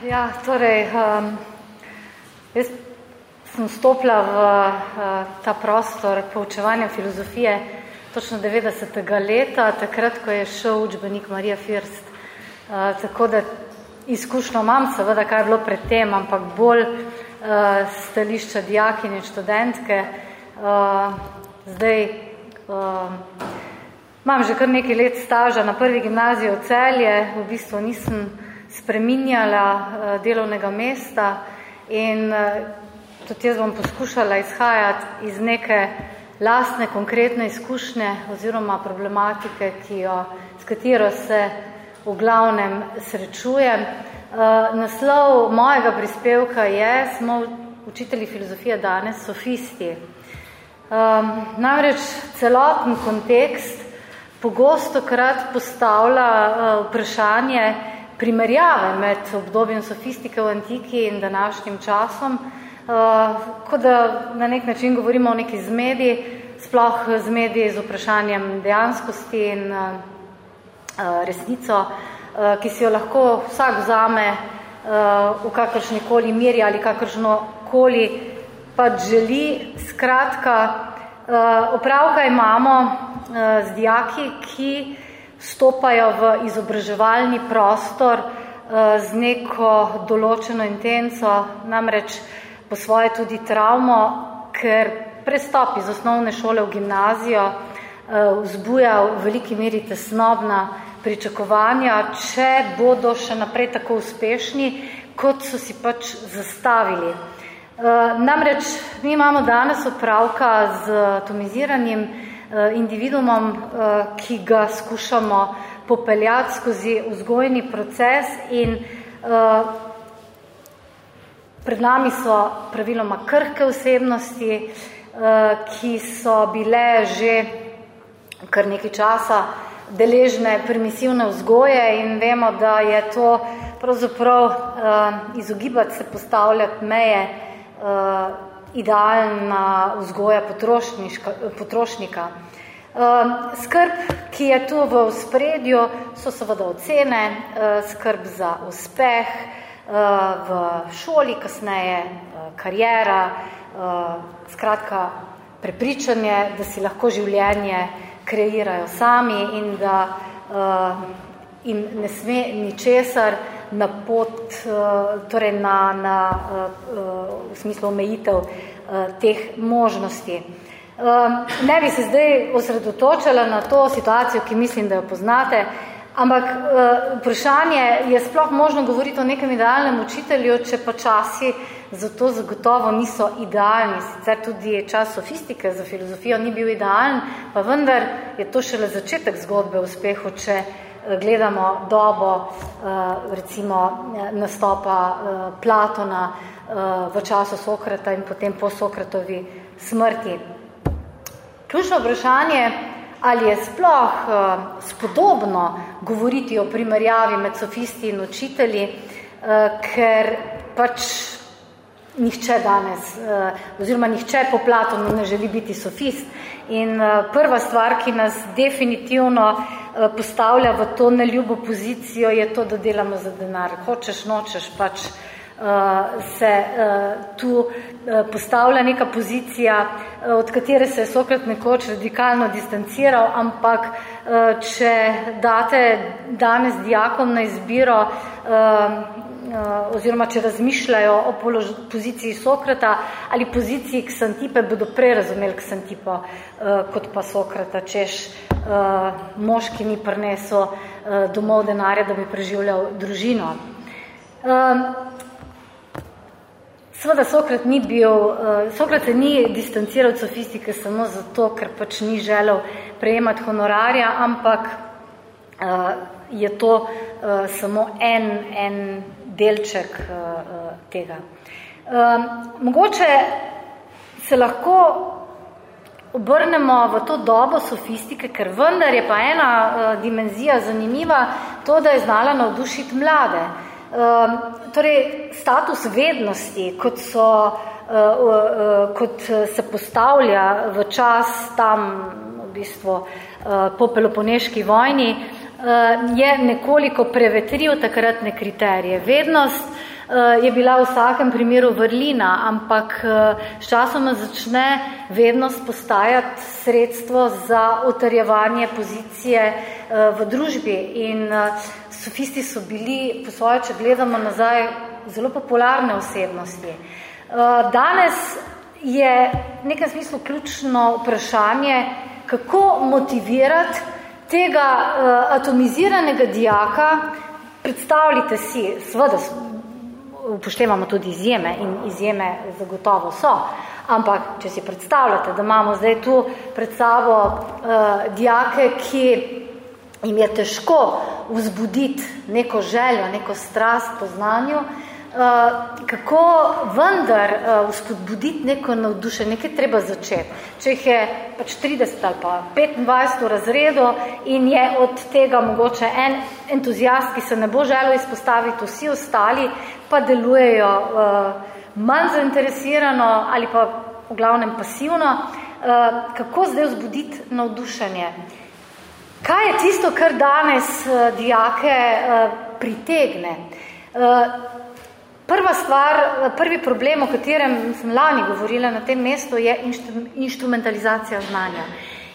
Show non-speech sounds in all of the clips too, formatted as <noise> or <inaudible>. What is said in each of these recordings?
Ja, torej, um, jaz sem stopila v uh, ta prostor poučevanja filozofije točno 90. leta, takrat, ko je šel učbenik Marija First. Uh, tako da izkušnjo imam, seveda, kaj je bilo pred tem, ampak bolj uh, stališča dijakinje in študentke. Uh, zdaj, uh, imam že kar nekaj let staža na prvi gimnaziji v Celje, v bistvu nisem spreminjala uh, delovnega mesta in uh, tudi jaz bom poskušala izhajati iz neke lastne, konkretne izkušnje oziroma problematike, ki jo, s katero se v glavnem srečujem. Uh, naslov mojega prispevka je, smo učitelji filozofije danes, sofisti. Um, namreč celoten kontekst pogosto krat postavlja vprašanje primerjave med obdobjem sofistike v antiki in današnjim časom, uh, kot da na nek način govorimo o neki zmedi, sploh zmedi z vprašanjem dejanskosti in uh, resnico, uh, ki si jo lahko vsak vzame uh, v kakršnikoli meri ali kakršnokoli pač želi. Skratka, uh, opravka imamo uh, z dijaki, ki vstopajo v izobraževalni prostor uh, z neko določeno intenco, namreč po svoje tudi travmo, ker prestop iz osnovne šole v gimnazijo uh, vzbuja v veliki meri tesnobna pričakovanja, če bodo še naprej tako uspešni, kot so si pač zastavili. Uh, namreč mi imamo danes opravka z atomiziranim uh, individumom, uh, ki ga skušamo popeljati skozi vzgojni proces in uh, pred nami so praviloma krhke osebnosti, ki so bile že kar nekaj časa deležne permisivne vzgoje in vemo, da je to pravzaprav izogibati se postavljati meje idealna vzgoja potrošnika. Uh, skrb, ki je tu v spredju, so seveda ocene, uh, skrb za uspeh uh, v šoli, kasneje karijera, uh, skratka prepričanje, da si lahko življenje kreirajo sami in da jim ne sme ničesar na pot, uh, torej na, na uh, v smislu omejitev uh, teh možnosti. Um, ne bi se zdaj osredotočala na to situacijo, ki mislim, da jo poznate, ampak uh, vprašanje je sploh možno govoriti o nekem idealnem učitelju, če pa časi zato zagotovo niso idealni. Sicer tudi čas sofistike za filozofijo ni bil idealen, pa vendar je to šele začetek zgodbe o uspehu, če gledamo dobo recimo nastopa Platona v času Sokrata in potem po Sokratovi smrti. Ključno vprašanje, ali je sploh spodobno govoriti o primerjavi med sofisti in učitelji, ker pač nihče danes, oziroma nihče po Platonu ne želi biti sofist. In prva stvar, ki nas definitivno postavlja v to neljubo pozicijo, je to, da delamo za denar. Hočeš, nočeš, pač se tu postavlja neka pozicija, od katere se je Sokrat nekoč radikalno distanciral, ampak če date danes dijakom na izbiro oziroma če razmišljajo o poziciji Sokrata ali poziciji Ksantipe, bodo prej razumeli Ksantipo kot pa Sokrata, češ moški ni prinesel domov denarja, da bi preživljal družino. Seveda Sokrat ni bil, Sokrat se ni distanciral od sofistike samo zato, ker pač ni želel prejemati honorarja, ampak je to samo en, en delček tega. Mogoče se lahko obrnemo v to dobo sofistike, ker vendar je pa ena dimenzija zanimiva, to, da je znala navdušiti mlade. Torej, status vednosti, kot, so, kot se postavlja v čas tam v bistvu po Peloponeški vojni, je nekoliko prevetril takratne kriterije. Vednost uh, je bila v vsakem primeru vrlina, ampak uh, s časoma začne vednost postajati sredstvo za utrjevanje pozicije v družbi in sofisti so bili, po svoje, če gledamo nazaj, zelo popularne osebnosti. Danes je v nekem smislu ključno vprašanje, kako motivirati tega uh, atomiziranega dijaka, predstavljite si, seveda upoštevamo tudi izjeme in izjeme zagotovo so, ampak če si predstavljate, da imamo zdaj tu pred sabo uh, dijake, ki jim je težko vzbuditi neko željo, neko strast po znanju, uh, kako vendar uh, vzpodbuditi neko navduše, nekaj treba začeti. Če jih je pač 30 ali pa 25 v razredu in je od tega mogoče en entuzijast, ki se ne bo želel izpostaviti, vsi ostali pa delujejo uh, manj zainteresirano ali pa v glavnem pasivno, kako zdaj vzbuditi navdušenje? Kaj je tisto, kar danes dijake pritegne? Prva stvar, prvi problem, o katerem sem lani govorila na tem mestu, je instrumentalizacija znanja.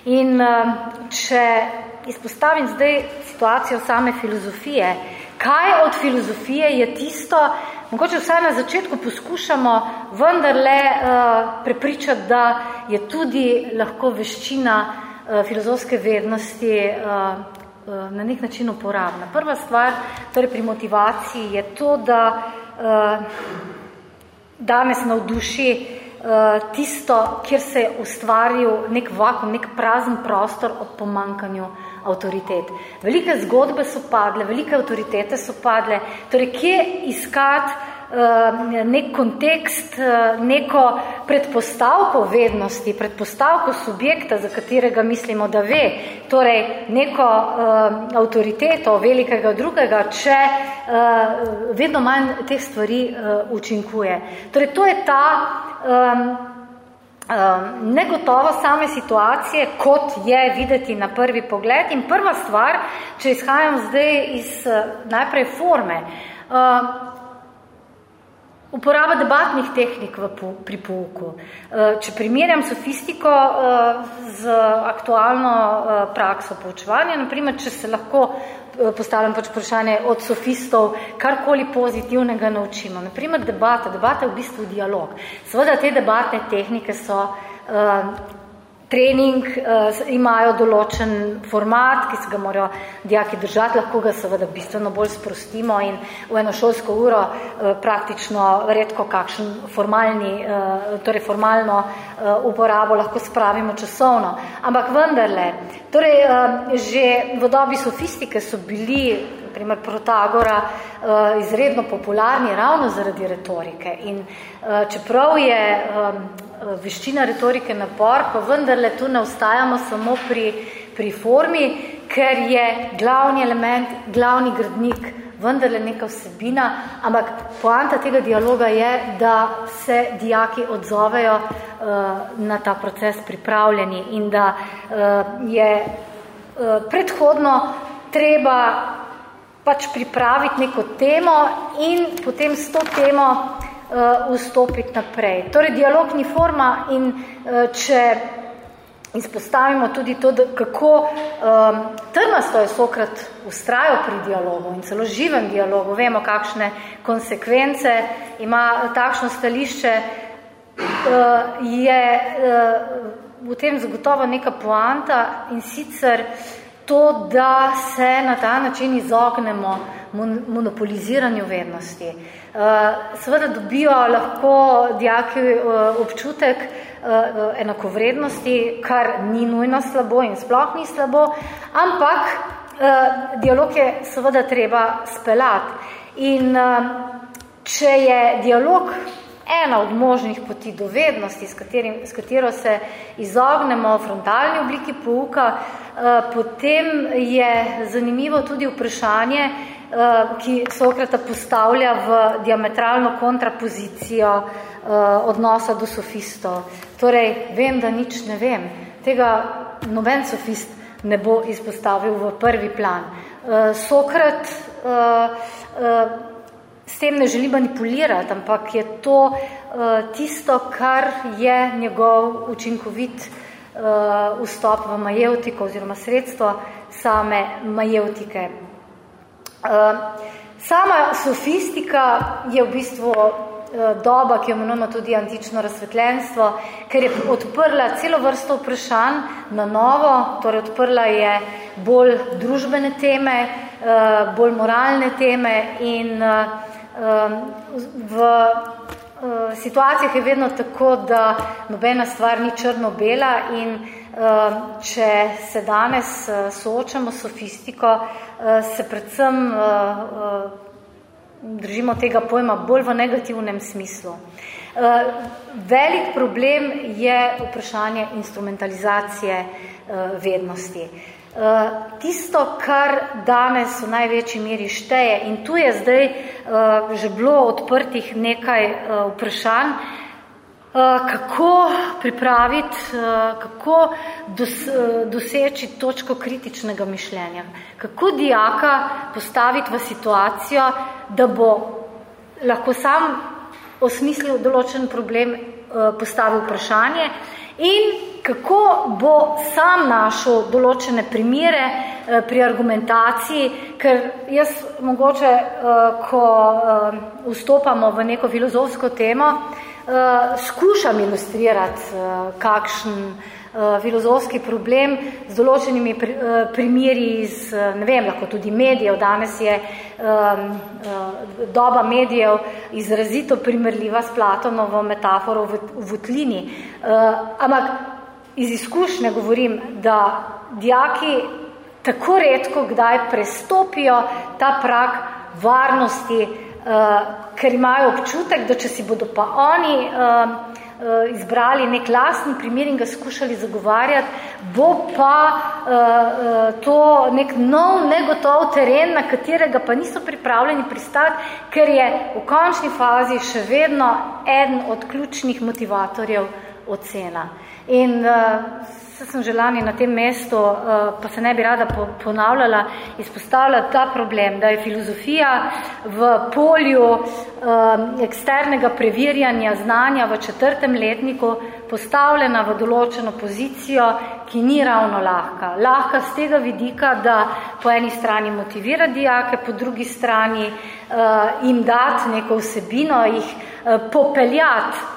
In eh, če izpostavim zdaj situacijo same filozofije, kaj od filozofije je tisto, mogoče vsaj na začetku poskušamo vendarle uh, prepričati, da je tudi lahko veščina uh, filozofske vednosti uh, na nek način uporabna. Prva stvar, torej pri motivaciji, je to, da danes navduši uh, tisto, kjer se je ustvaril nek vakum, nek prazen prostor ob pomankanju avtoritet. Velike zgodbe so padle, velike avtoritete so padle, torej kje iskati nek kontekst, eh, neko predpostavko vednosti, predpostavko subjekta, za katerega mislimo, da ve, torej neko uh, avtoriteto velikega drugega, če uh, vedno manj teh stvari uh, učinkuje. Torej, to je ta um, um, negotova same situacije, kot je videti na prvi pogled. In prva stvar, če izhajam zdaj iz najprej forme, uh, Uporaba debatnih tehnik v, pri pouku. Eh, če primerjam sofistiko eh, z aktualno eh, prakso poučevanja, naprimer, če se lahko postavljam pač vprašanje od sofistov, karkoli pozitivnega naučimo. Naprimer, debata. Debata je v bistvu dialog. Seveda te debatne tehnike so trening, uh, imajo določen format, ki se ga morajo dijaki držati, lahko ga seveda bistveno bolj sprostimo in v eno šolsko uro uh, praktično redko kakšen formalni, uh, torej formalno uh, uporabo lahko spravimo časovno. Ampak vendarle, torej uh, že v dobi sofistike so bili primer Protagora, izredno popularni ravno zaradi retorike. In čeprav je veščina retorike napor, pa vendarle tu ne ostajamo samo pri, pri formi, ker je glavni element, glavni gradnik vendarle neka vsebina, ampak poanta tega dialoga je, da se dijaki odzovejo uh, na ta proces pripravljeni in da uh, je uh, predhodno treba pač pripraviti neko temo in potem s to temo uh, vstopiti naprej. Torej, dialog ni forma in uh, če izpostavimo tudi to, da kako um, trmasto je Sokrat ustrajal pri dialogu in celo živem dialogu, vemo, kakšne konsekvence ima takšno stališče, uh, je uh, v tem zagotovo neka poanta in sicer uh, to, da se na ta način izognemo monopoliziranju vednosti. Uh, seveda dobijo lahko dijaki uh, občutek uh, enakovrednosti, kar ni nujno slabo in sploh ni slabo, ampak dialog je seveda treba spelati. In če je dialog ena od možnih poti do vednosti, s, katerim, s katero se izognemo frontalni obliki pouka, eh, potem je zanimivo tudi vprašanje, eh, ki Sokrata postavlja v diametralno kontrapozicijo eh, odnosa do sofistov. Torej, vem, da nič ne vem. Tega noben sofist ne bo izpostavil v prvi plan. Sokrat s tem ne želi manipulirati, ampak je to tisto, kar je njegov učinkovit vstop v majevtiko oziroma sredstvo same majevtike. Sama sofistika je v bistvu Eh, doba, ki jo imenujemo tudi antično razsvetljenstvo, ker je odprla celo vrsto vprašanj na novo, torej odprla je bolj družbene teme, eh, bolj moralne teme in eh, v situacijah je vedno tako, da nobena stvar ni črno-bela in če se danes soočamo s sofistiko, se predvsem držimo tega pojma bolj v negativnem smislu. Eh, velik problem je vprašanje instrumentalizacije eh, vednosti. Eh, tisto, kar danes v največji meri šteje, in tu je zdaj že bilo odprtih nekaj vprašanj, Eh, kako pripraviti, eh, kako eh, doseči točko kritičnega mišljenja, kako dijaka postaviti v situacijo, da bo lahko sam osmislil določen problem, postavil vprašanje in kako bo sam našel določene primere pri argumentaciji, ker jaz mogoče, ko vstopamo v neko filozofsko temo, skušam ilustrirati kakšen filozofski problem z določenimi pri, primeri iz, ne vem, lahko tudi medijev. Danes je doba medijev izrazito primerljiva s Platonovo metaforo v, v votlini. Uh, ampak iz izkušnje govorim, da dijaki tako redko kdaj prestopijo ta prak varnosti, uh, ker imajo občutek, da če si bodo pa oni uh, uh, izbrali nek lasen primer in ga skušali zagovarjati, bo pa uh, uh, to nek nov, negotov teren, na katerega pa niso pripravljeni pristati, ker je v končni fazi še vedno eden od ključnih motivatorjev ocena. In uh, Se sem želani na tem mestu, eh, pa se ne bi rada ponavljala, izpostavljati ta problem, da je filozofija v polju eh, eksternega preverjanja znanja v četrtem letniku postavljena v določeno pozicijo, ki ni ravno lahka. Lahka z tega vidika, da po eni strani motivira dijake, po drugi strani uh, jim dati neko vsebino, jih uh, popeljati uh,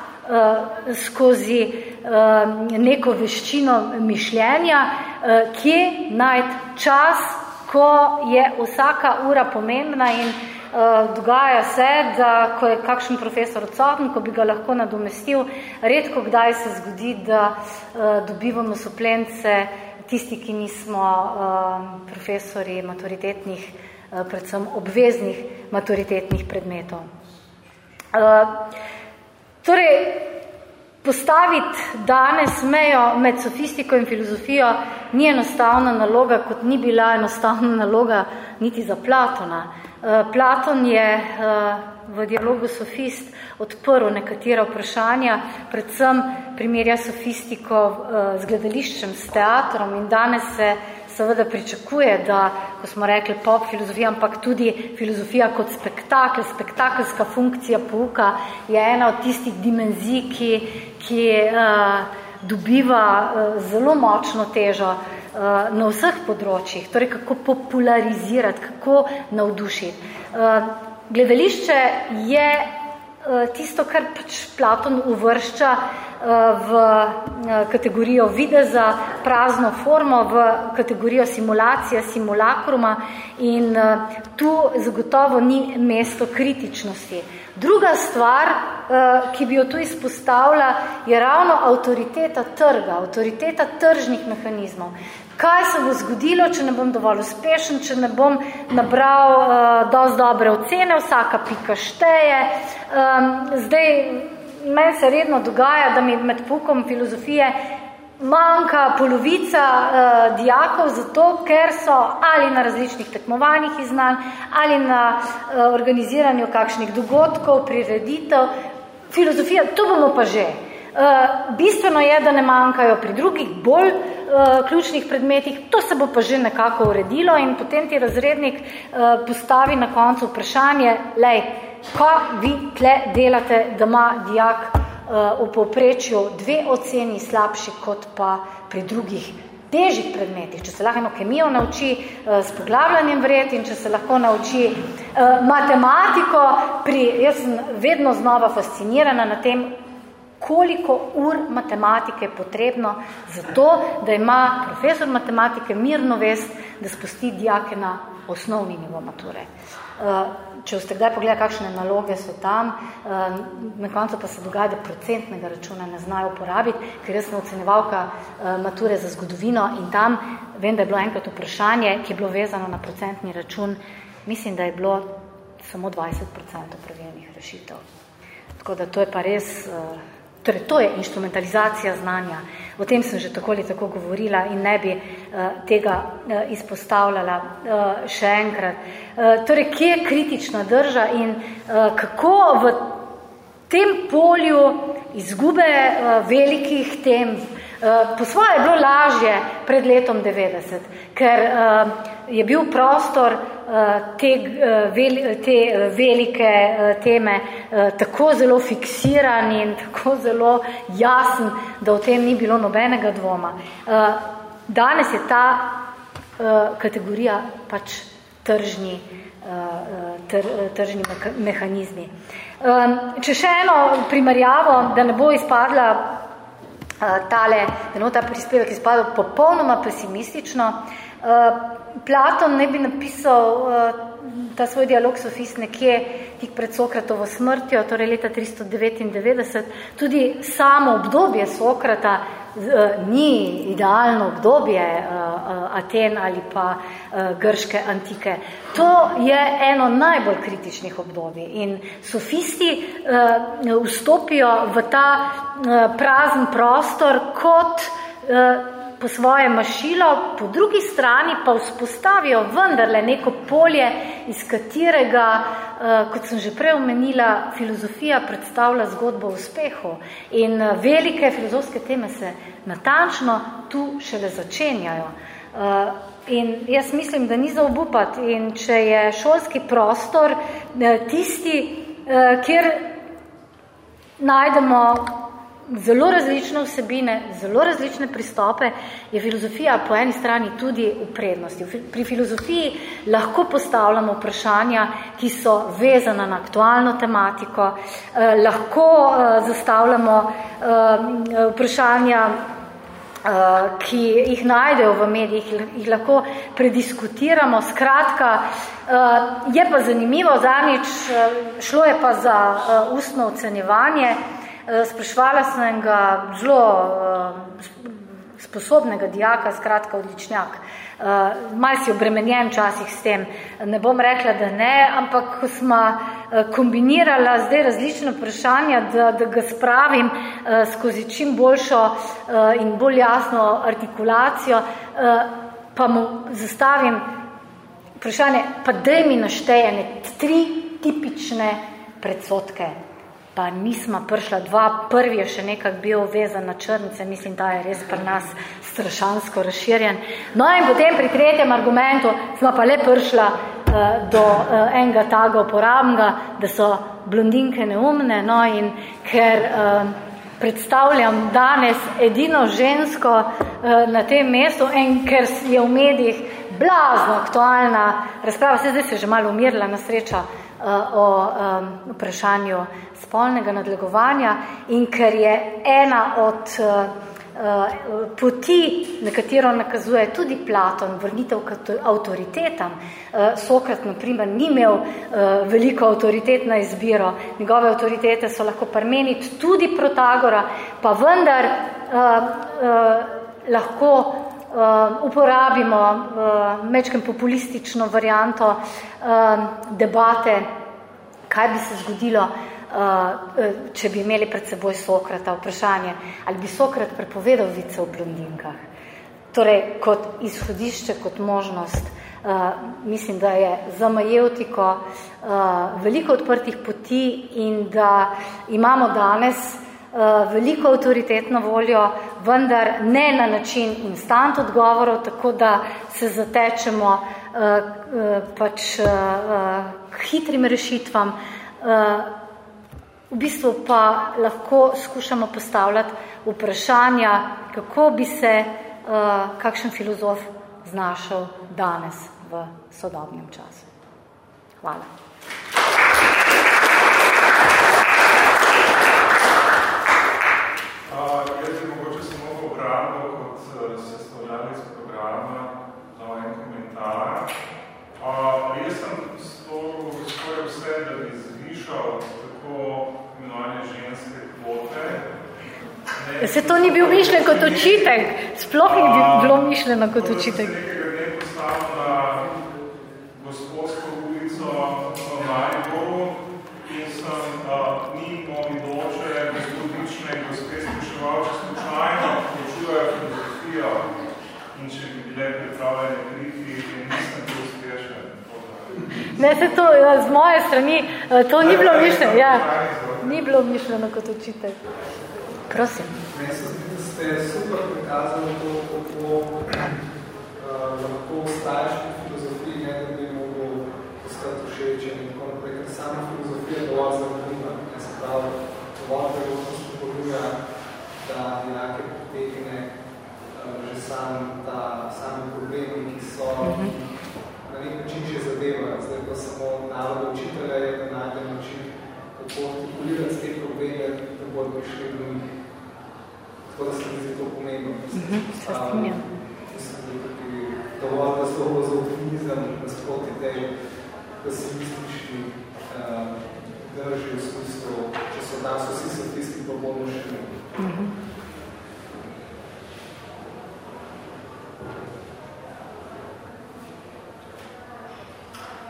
skozi uh, neko veščino mišljenja, uh, kje najti čas, ko je vsaka ura pomembna in uh, dogaja se, da ko je kakšen profesor odsoten, ko bi ga lahko nadomestil, redko kdaj se zgodi, da uh, dobivamo soplence tisti, ki nismo uh, profesori maturitetnih, uh, predvsem obveznih maturitetnih predmetov. Uh, Torej, postaviti danes mejo med sofistiko in filozofijo ni enostavna naloga, kot ni bila enostavna <laughs> naloga niti za Platona. Eh, Platon je eh, v dialogu sofist odprl nekatera vprašanja, predvsem primerja sofistiko eh, z gledališčem, s teatrom in danes se seveda pričakuje, da, ko smo rekli pop filozofija, ampak tudi filozofija kot spektakl, spektakelska funkcija pouka je ena od tistih dimenzij, ki, ki uh, dobiva uh, zelo močno težo uh, na vseh področjih, torej kako popularizirati, kako navdušiti. Uh, gledališče je uh, tisto, kar pač Platon uvršča uh, v eh, kategorijo videza, prazno formo, v kategorijo simulacija, simulakruma in eh, tu zagotovo ni mesto kritičnosti. Druga stvar, eh, ki bi jo tu izpostavila, je ravno avtoriteta trga, avtoriteta tržnih mehanizmov. Kaj se bo zgodilo, če ne bom dovolj uspešen, če ne bom nabral uh, dosti dobre ocene, vsaka pika šteje. Um, zdaj, meni se redno dogaja, da mi med pukom filozofije manjka polovica uh, dijakov zato, ker so ali na različnih tekmovanjih iznanj, ali na uh, organiziranju kakšnih dogodkov, prireditev. Filozofija, to bomo pa že. Uh, bistveno je, da ne manjkajo pri drugih bolj uh, ključnih predmetih, to se bo pa že nekako uredilo in potem ti razrednik uh, postavi na koncu vprašanje, lej, ko vi tle delate, da ima dijak uh, v povprečju dve oceni slabši kot pa pri drugih težjih predmetih, če se lahko eno kemijo nauči s poglavljanjem vred in če se lahko nauči matematiko, pri, jaz sem vedno znova fascinirana na tem, koliko ur matematike je potrebno za to, da ima profesor matematike mirno vest, da spusti dijake na osnovni nivo mature. Uh, če ste kdaj pogledali, kakšne naloge so tam, uh, na koncu pa se dogaja, da procentnega računa ne znajo uporabiti, ker jaz sem ocenevalka uh, mature za zgodovino in tam vem, da je bilo enkrat vprašanje, ki je bilo vezano na procentni račun, mislim, da je bilo samo 20% pravilnih rešitev. Tako da to je pa res... Uh, Torej, to je instrumentalizacija znanja. O tem sem že tako ali tako govorila in ne bi uh, tega uh, izpostavljala uh, še enkrat. Uh, torej, kje je kritična drža in uh, kako v tem polju izgube uh, velikih tem, uh, po svoje je bilo lažje pred letom 90, ker uh, je bil prostor uh, te, uh, te uh, velike teme tako zelo fiksiran in tako zelo jasen, da o tem ni bilo nobenega dvoma. Danes je ta kategorija pač tržni, tr, tržni mehanizmi. Če še eno primerjavo, da ne bo izpadla tale, da ne bo ta prispevek izpadel popolnoma pesimistično, Platon ne bi napisal uh, ta svoj dialog sofist nekje tik pred Sokratovo smrtjo, torej leta 399. Tudi samo obdobje Sokrata uh, ni idealno obdobje Aten ali pa grške antike. To je eno najbolj kritičnih obdobij in sofisti vstopijo v ta prazen prostor kot po svoje mašilo, po drugi strani pa vzpostavijo vendarle neko polje, iz katerega, uh, kot sem že prej omenila, filozofija predstavlja zgodbo o uspehu. In uh, velike filozofske teme se natančno tu šele začenjajo. Uh, in jaz mislim, da ni za obupati. In če je šolski prostor tisti, kjer najdemo zelo različne vsebine, zelo različne pristope, je filozofija po eni strani tudi v prednosti. Pri filozofiji lahko postavljamo vprašanja, ki so vezana na aktualno tematiko, eh, lahko eh, zastavljamo eh, vprašanja, eh, ki jih najdejo v medijih, jih lahko prediskutiramo. Skratka, eh, je pa zanimivo, zanič eh, šlo je pa za eh, ustno ocenjevanje, sprašvala sem ga zelo eh, sposobnega dijaka, skratka odličnjak. Uh, mal si obremenjen časih s tem. Ne bom rekla, da ne, ampak ko smo kombinirala zdaj različne vprašanja, da, da ga spravim skozi čim boljšo in bolj jasno artikulacijo, pa mu zastavim vprašanje, pa daj mi naštejene tri tipične predsotke pa nismo prišla dva, prvi je še nekak bil vezan na črnice, mislim, da je res pri nas strašansko razširjen. No in potem pri tretjem argumentu smo pa le prišla uh, do uh, enega taga uporabnega, da so blondinke neumne, no in ker uh, predstavljam danes edino žensko uh, na tem mestu in ker je v medijih blazno aktualna razprava, se zdaj se že malo umirila na sreča, o um, vprašanju spolnega nadlegovanja in ker je ena od uh, poti, na katero nakazuje tudi Platon, vrnitev k avtoritetam. Uh, Sokrat, na primer, ni imel uh, veliko avtoritet na izbiro. Njegove avtoritete so lahko parmeniti tudi Protagora, pa vendar lahko uporabimo uh, mečkem populistično varianto uh, debate, kaj bi se zgodilo, uh, če bi imeli pred seboj Sokrata vprašanje, ali bi Sokrat prepovedal vice v blondinkah. Torej, kot izhodišče, kot možnost, uh, mislim, da je za majevtiko uh, veliko odprtih poti in da imamo danes veliko avtoritetno voljo, vendar ne na način instant odgovorov, tako da se zatečemo pač k hitrim rešitvam. V bistvu pa lahko skušamo postavljati vprašanja, kako bi se kakšen filozof znašel danes v sodobnem času. Hvala. Jaz bi mogoče samo popravil kot eh, sestavljalec programa za en komentar. Jaz sem storil skoraj vse, da bi zvišal tako imenovane ženske kvote. Se to ni bil mišljen kot očitek? Sploh ni bilo mišljeno kot očitek. Postavil na gospodsko ulico v Mariboru in sem ni moji doče, gospodične gospe spraševal, če slučajno počujejo filozofijo in če bi bile pripravljene priti in nisem bil uspešen. Ne, se to ja, z moje strani, to ni bilo mišljeno, ja. Ni bilo mišljeno kot očitek. Prosim. Meni se zdi, da ste super prikazali to, kako uh, lahko ostaješ v filozofiji, ne da bi mogel postati všečen in tako naprej, ker sama filozofija dovolj zanimiva. Ne se pravi, dovolj priložnost spodbuja, da dijake potegne uh, že sam ta sami problemi, ki so mm -hmm. na nek način že zadevajo. Zdaj pa samo naloga učitelja je, da najde način, kako artikulirati te probleme, da bodo prišli do njih. Tako da se mi zdi to pomembno. Se strinjam. Mislim, da tudi dovolj, da so za optimizem nasproti tej pesimistični uh, drži v smislu, če so nas vsi so tisti, pa bomo še ne. Uh -huh.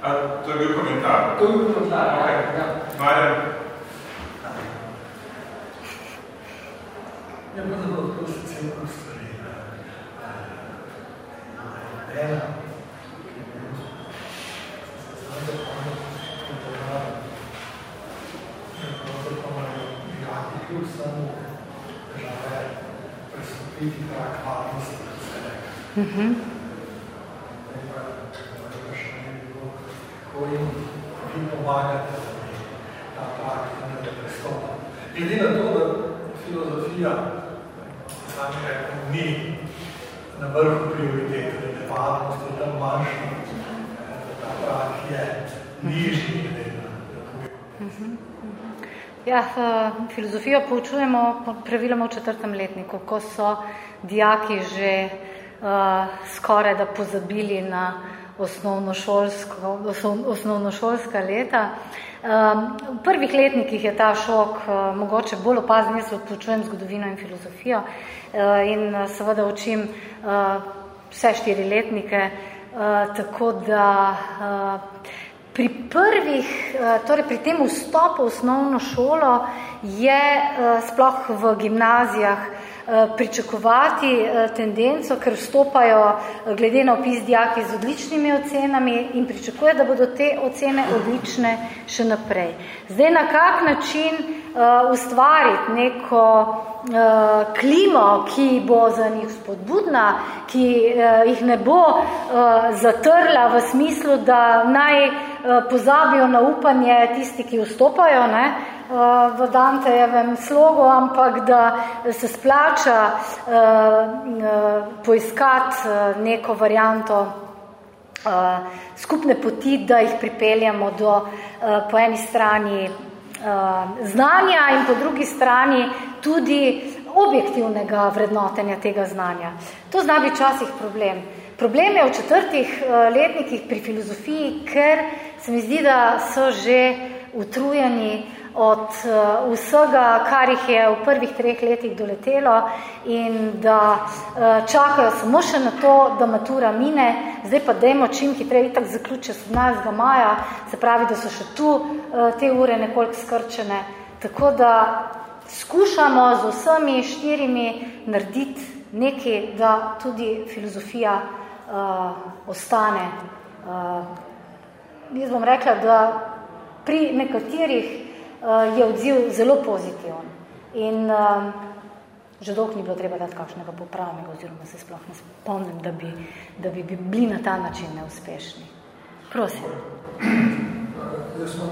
A, to je bil komentar? To je bil komentar, okay. ja. Marjan, Ja, pravzaprav tako se celo stvari. Ena, ki je bil, se zdaj komponala, je pravzaprav imajo dijaki kljub samo države prestopiti prak varnosti za sebe. Mhm. Kako jim vi pomagate, da bi ta prak ne prestopa. Glede na to, da filozofija sami rekel, ni na vrhu prioritete, da je tam manjša, ta prak je nižji glede na Ja, filozofijo poučujemo praviloma v četrtem letniku, ko so dijaki že uh, skoraj da pozabili na osnovnošolsko, osnovnošolska leta. Um, v prvih letnikih je ta šok uh, mogoče bolj opazen, jaz poučujem zgodovino in filozofijo uh, in seveda učim uh, vse štiri letnike, uh, tako da uh, pri prvih, uh, torej pri tem vstopu v osnovno šolo je sploh v gimnazijah pričakovati tendenco, ker vstopajo glede na opis dijaki z odličnimi ocenami in pričakuje, da bodo te ocene odlične še naprej. Zdaj, na kak način ustvariti neko klimo, ki bo za njih spodbudna, ki jih ne bo zatrla v smislu, da naj pozabijo na upanje tisti, ki vstopajo, ne, v Dantejevem slogu, ampak da se splača uh, uh, poiskati uh, neko varianto skupne poti, da jih pripeljamo do po eni strani znanja in po drugi strani tudi objektivnega vrednotenja tega znanja. To zna biti časih problem. Problem je v četrtih letnikih pri filozofiji, ker se mi zdi, da so že utrujeni od uh, vsega, kar jih je v prvih treh letih doletelo in da uh, čakajo samo še na to, da matura mine, zdaj pa dajmo čim hitreje itak zaključijo 17. maja, se pravi, da so še tu uh, te ure nekoliko skrčene, tako da skušamo z vsemi štirimi narediti nekaj, da tudi filozofija uh, ostane. Uh, jaz bom rekla, da pri nekaterih je odziv zelo pozitiven. In um, že dolgo ni bilo treba dati kakšnega popravnega, oziroma se sploh ne spomnim, da bi, da bi bili na ta način neuspešni. Prosim. Jaz sem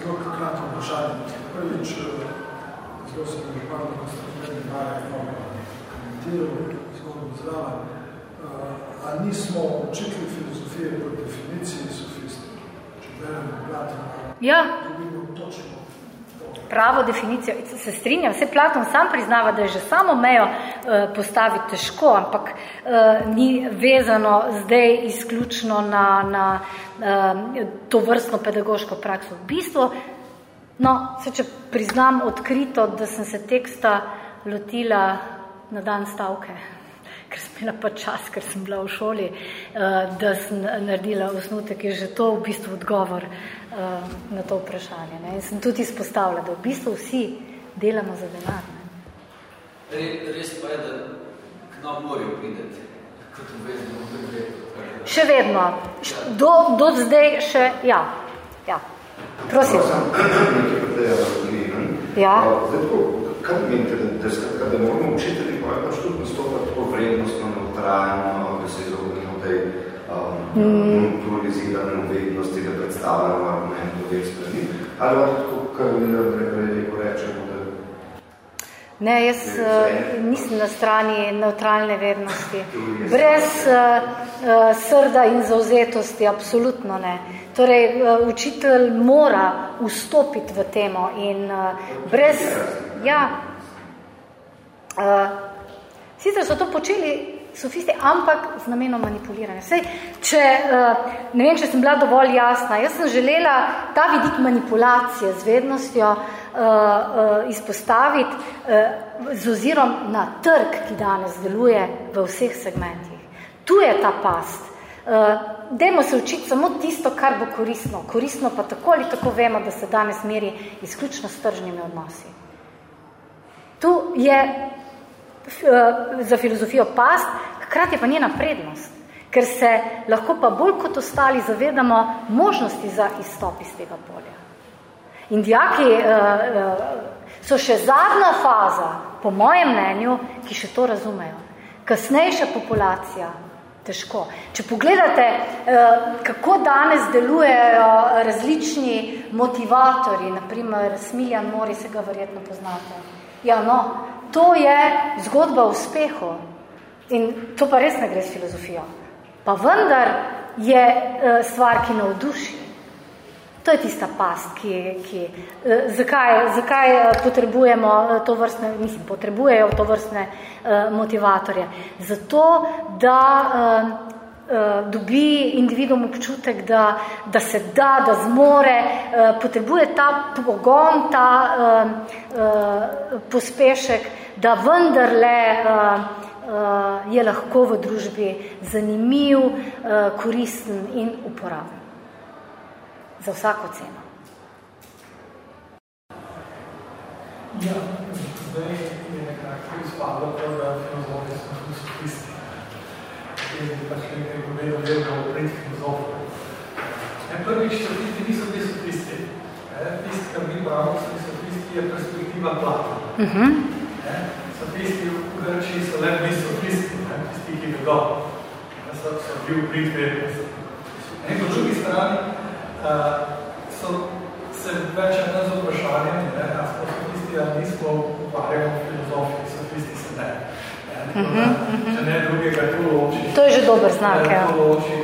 zelo kratko vprašanje. Prvič, zelo sem že malo konstruktivni Marek komentiral, zelo zdrava. A nismo učitelji filozofije po definiciji sofisti? Če beremo Platon, ja. Pravo definicijo. Se strinjam, vse Platon sam priznava, da je že samo mejo uh, postaviti težko, ampak uh, ni vezano zdaj izključno na, na uh, to vrstno pedagoško prakso. V bistvu, no, se če priznam odkrito, da sem se teksta lotila na dan stavke ker sem imela pa čas, ker sem bila v šoli, uh, da sem naredila osnutek, je že to v bistvu odgovor uh, na to vprašanje. Ne? In sem tudi izpostavila, da v bistvu vsi delamo za denar. Ne? Re, res pa je, da k nam morajo prideti, kot obvezno v pregledu. Še vedno. Do, do zdaj še, ja. ja. Prosim. Ja. Zdaj kaj menite, da, da, da, da moramo učitelji pač tudi nastopati tako vrednostno, neutralno, da se izognemo tej um, pluraliziranju vednosti, da predstavljamo argument v dveh strani, ali pa tako, kar veliko rečemo, da Ne, jaz uh, nisem na strani neutralne vernosti. <laughs> Brez uh, srda in zauzetosti, absolutno ne. Torej, uh, učitelj mora vstopiti v temo in uh, brez... Ja, uh, sicer so to počeli sofisti, ampak z namenom manipuliranja. Sej, če, uh, ne vem, če sem bila dovolj jasna, jaz sem želela ta vidik manipulacije z vednostjo uh, uh, izpostaviti z ozirom na trg, ki danes deluje v vseh segmentih. Tu je ta past. Dajmo se učiti samo tisto, kar bo koristno. Koristno pa tako ali tako vemo, da se danes meri izključno s tržnimi odnosi. Tu je za filozofijo past, hkrati pa njena prednost, ker se lahko pa bolj kot ostali zavedamo možnosti za izstop iz tega polja. In dijaki uh, so še zadnja faza, po mojem mnenju, ki še to razumejo. Kasnejša populacija, težko. Če pogledate, kako danes delujejo različni motivatorji, naprimer Smiljan Mori, se ga verjetno poznate. Ja, no, to je zgodba o uspehu. In to pa res ne gre s filozofijo. Pa vendar je uh, stvar, ki navduši. To je tista past, ki, ki eh, zakaj, zakaj eh, potrebujemo eh, to vrstne, mislim, potrebujejo to vrstne eh, motivatorje. Zato, da eh, eh, dobi individuum občutek, da, da se da, da zmore, eh, potrebuje ta pogon, ta eh, eh, pospešek, da vendarle eh, eh, je lahko v družbi zanimiv, eh, koristen in uporaben za vsako ceno. Ja, zdaj je nekako izpadlo to, da filozofi smo tudi sofisti. In pač nekaj povedal veliko o pred filozofov. Prvič, sofisti niso bili sofisti. Tisti, kar mi pravimo, so sofisti, je perspektiva Platona. Uh -huh. Sofisti v Grčiji so le bili sofisti, tisti, ki vedo. So, so bil prid vednosti. Po drugi strani, so se več ne z vprašanjem, ne, a smo sofisti, a nismo ukvarjamo filozofi, sofisti se ne. ne uh -huh. Če ne drugega, tu loči. To je že dober znak, ja. Tu loči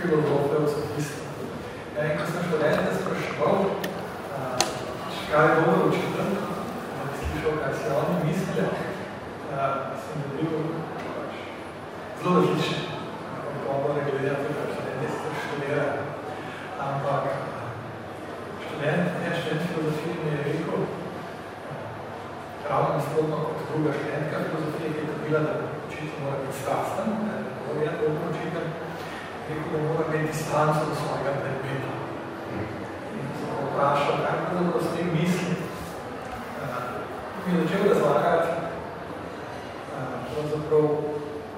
filozofe od sofisti. In ko sem študente spraševal, kaj je dobro učitelj, da bi slišal, kaj se oni mislijo, sem dobil pač, zelo različne odgovore glede na to, kaj študente študirajo ampak študent, ne študent filozofije mi je rekel, ravno nasprotno kot druga študentka filozofije, ki je dobila, da učitelj mora biti strasten, da je dobro učitelj, rekel, da mora biti distanco do svojega predmeta. In sem vprašal, kaj pravzaprav s tem misli. Mi je začel razlagati pravzaprav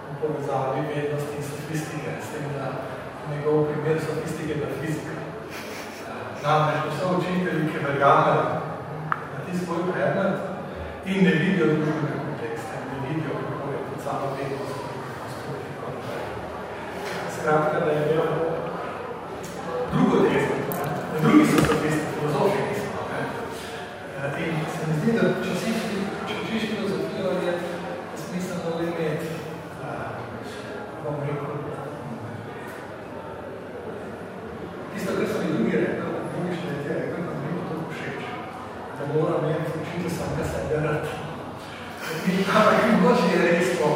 v povezavi vednosti in sofistike, s tem, da njegov primer sofistike da fizika. Namreč, ko so učitelji, ki verjamejo na ti svoj predmet, in ne vidijo družbenega konteksta, in ne vidijo, kako je kot sama vednost, Skratka, da je imel drugo tezo, na drugi so sofisti, filozofi nismo. In se mi zdi, da če si, če učiš filozofijo, je smiselno imeti, bom rekel, tisto, kar so mi drugi rekel, drugi šletje rekel, da mi to všeč, da moram imeti učiti samega sebe rad. In ampak in mož je res to,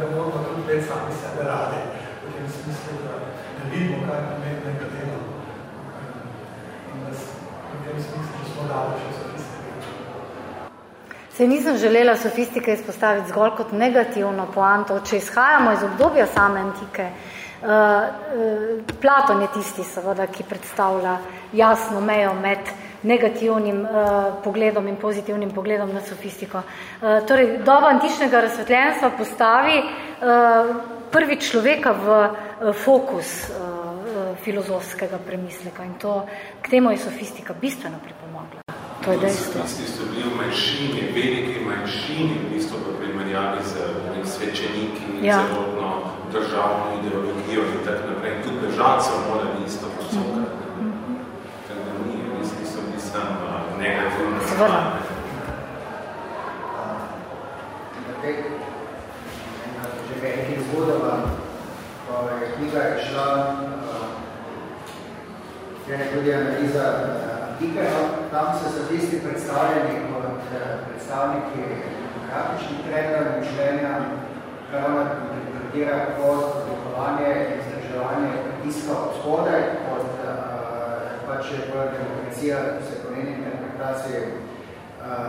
da moramo tudi imeti sami sebe radi, v tem smislu, da, da vidimo, kaj pomeni nekaj dela. In da v tem smislu smo dali še Se nisem želela sofistike izpostaviti zgolj kot negativno poanto. Če izhajamo iz obdobja same antike, uh, uh, Platon je tisti, seveda, ki predstavlja jasno mejo med negativnim uh, pogledom in pozitivnim pogledom na sofistiko. Uh, torej, doba antičnega razsvetljenstva postavi uh, prvi človeka v uh, fokus uh, filozofskega premisleka in to, k temu je sofistika bistveno pripomogla. To je dejstvo. Sofisti so bili v manjšini, veliki manjšini, v bistvu v primerjavi z svečeniki in ja. celotno državno ideologijo in tak naprej. In tudi državce morali isto kot Sokrat. Mm -hmm. Tako da ni, v bistvu so bili sam negativno. Seveda. Že velikih zgodova, ko je knjiga je šla, je tudi analiza antike, tam so se tisti predstavljeni kot predstavniki demokratičnih trendov in mišljenja, ravno interpretira kot oblikovanje in zdrževanje tiska od spodaj, kot pač je prva demokracija, se po njeni interpretaciji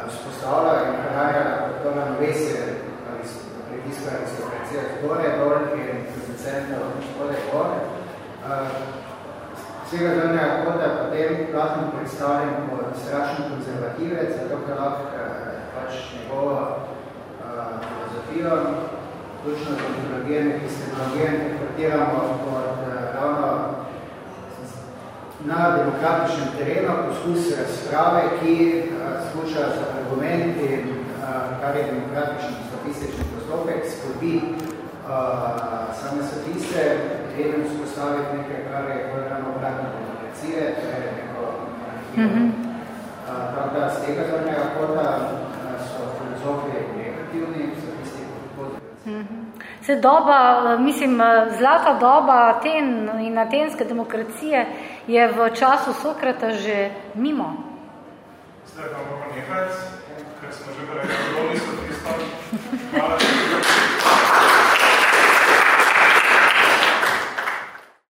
vzpostavlja in hranja to ravnovesje pritiska aristokracije zgore, dol in producenta od spodaj gore. Vsega zrnega kota potem Platon predstavljen kot strašen konzervativec, zato ker lahko pač njegova filozofijo, točno z ontologijem, epistemologijem, interpretiramo kot ravno na demokratičnem terenu poskus razprave, ki skuša z argumenti, kar je demokratični statistični postopek, skrbi same sofiste, vedem vzpostaviti nekaj, kar je ravno obratno demokracije, to je neko monarhijo. Mm -hmm. Tako da z tega zornega kota so filozofi negativni, sofisti pozitivni. Mm -hmm. Se doba, mislim, zlata doba Aten in atenske demokracije je v času Sokrata že mimo. Zdaj pa moramo nekaj, ker smo že prej, so filozofi. <laughs> Hvala.